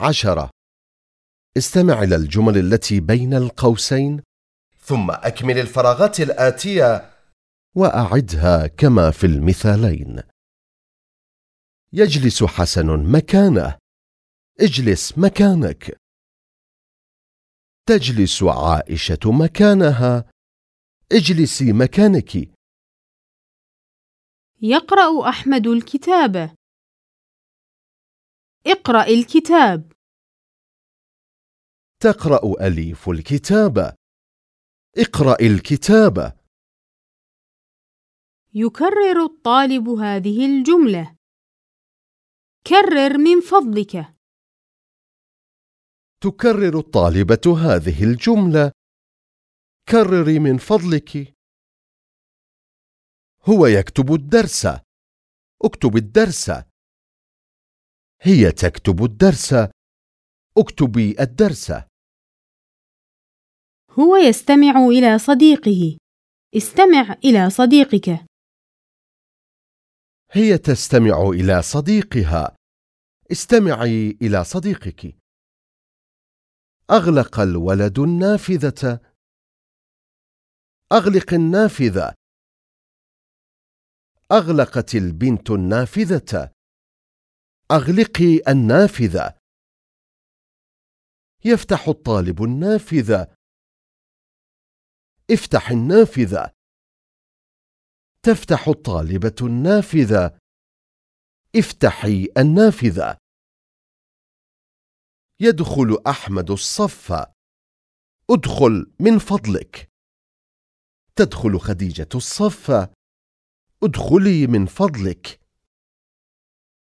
عشرة. استمع إلى الجمل التي بين القوسين ثم أكمل الفراغات الآتية وأعدها كما في المثالين. يجلس حسن مكانه. اجلس مكانك. تجلس عائشة مكانها. اجلسي مكانك. يقرأ أحمد الكتاب. اقرأ الكتاب. تقرأ أليف الكتاب اقرأ الكتاب يكرر الطالب هذه الجملة. كرر من فضلك. تكرر الطالبة هذه الجملة كرري من فضلك هو يكتب الدرس اكتب الدرس هي تكتب الدرس. اكتبي الدرس. هو يستمع إلى صديقه. استمع إلى صديقك. هي تستمع إلى صديقها. استمعي إلى صديقك. أغلق الولد النافذة. أغلق النافذة. أغلقت البنت النافذة. أغلقي النافذة. يفتح الطالب النافذة. افتح النافذة. تفتح الطالبة النافذة. افتحي النافذة. يدخل أحمد الصف. ادخل من فضلك. تدخل خديجة الصف. ادخلي من فضلك.